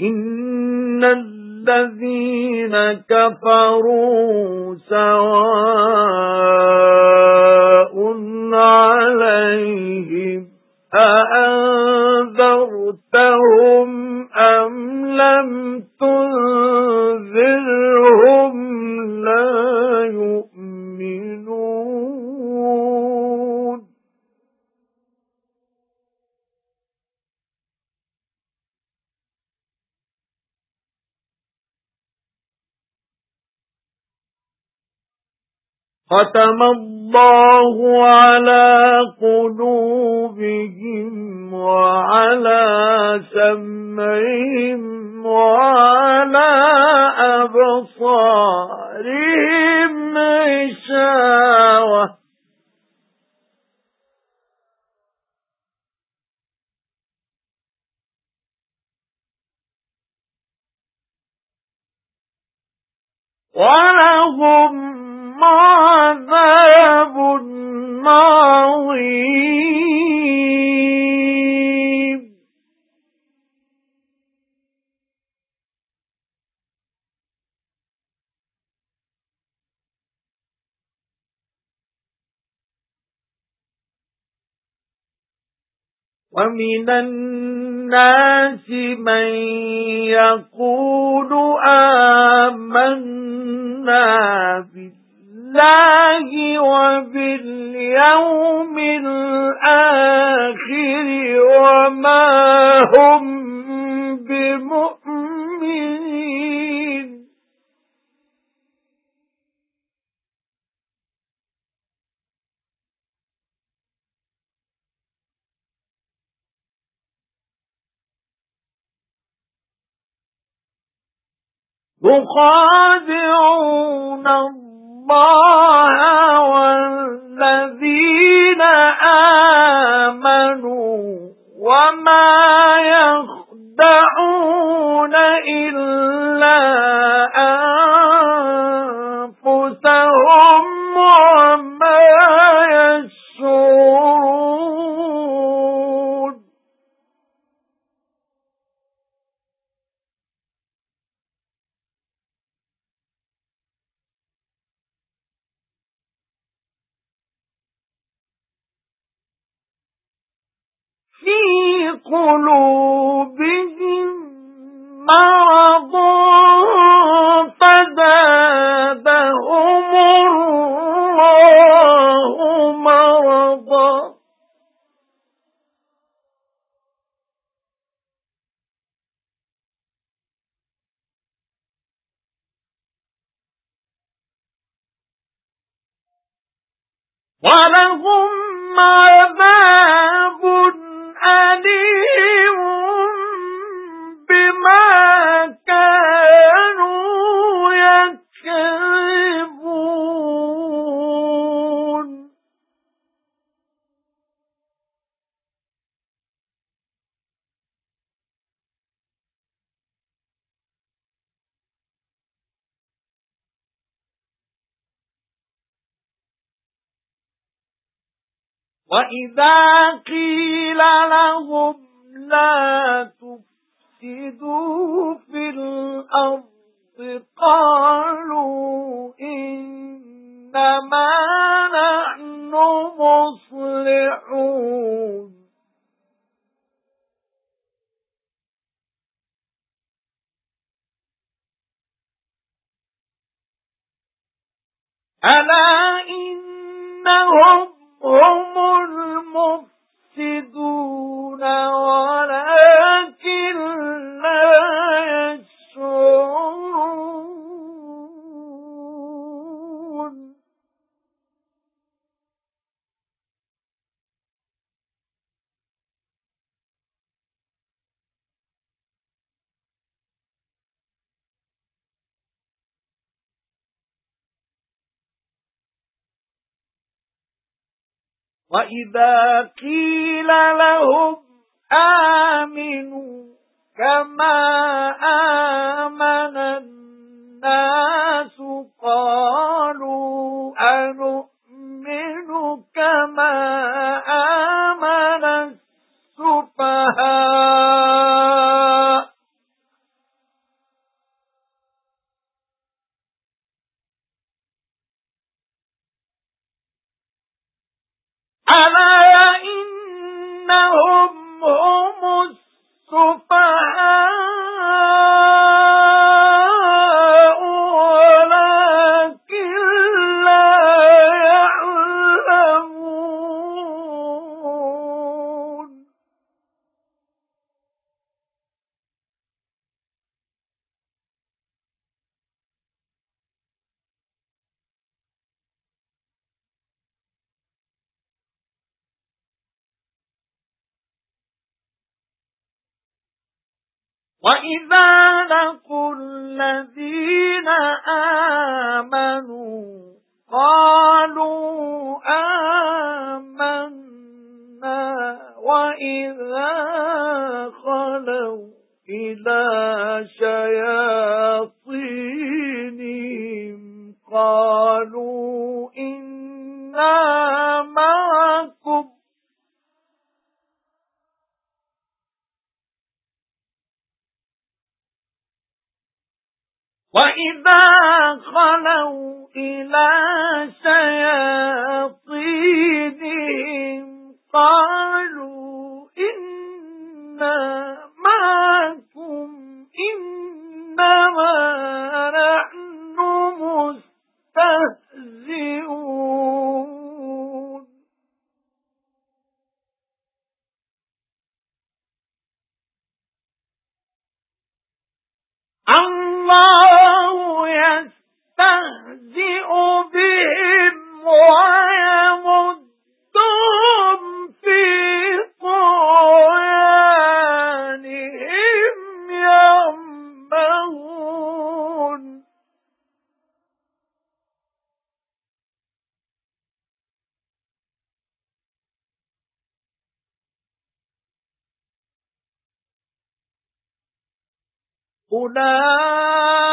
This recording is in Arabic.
إِنَّ الَّذِينَ كَفَرُوا سَوَاءٌ عَلَيْهِمْ أَأَنذَرْتَهُمْ أَمْ لَمْ تُنذِرْهُمْ خَتَمَ اللَّهُ عَلَى قُلُوبِهِمْ وَعَلَى سَمْعِهِمْ وَعَلَى أَبْصَارِهِمْ غِشَاوَةٌ. وَلَهُمْ وَمِنَ النَّاسِ مَن يَقُولُ آمَنَّا بِاللَّهِ بِاللَّهِ وَبِالْيَوْمِ الْآخِرِ وَمَا هُمْ بِمُؤْمِنِينَ. يُخَادِعُونَ اللَّهَ وَالَّذِينَ آمَنُوا وَمَا قلوبهم مرض فزادهم الله مرضا. ولهم عذاب وَإِذَا قِيلَ لَهُمْ لَا تُفْسِدُوا فِي الْأَرْضِ قَالُوا إِنَّمَا نَحْنُ مُصْلِحُونَ أَلَا إِنَّهُمْ هُمُ الْمُفْسِدُونَ وَلَكِن وَإِذَا قِيلَ لَهُمْ آمِنُوا كَمَا آمَنَ النَّاسُ ألا إنهم هم السفهاء وَإِذَا لَقُوا الَّذِينَ آمَنُوا قَالُوا آمَنَّا وَإِذَا خَلَوْا إِلَى شَيَاطِينِهِمْ وَإِذَا خَلَوْا إِلَى شَيَاطِينِهِمْ قَالُوا إِنَّا مَعَكُمْ إِنَّمَا نَحْنُ مُسْتَهْزِئُونَ اللَّهُ يستهزئ بهم ويمدهم في طغيانهم يعمهون أولئك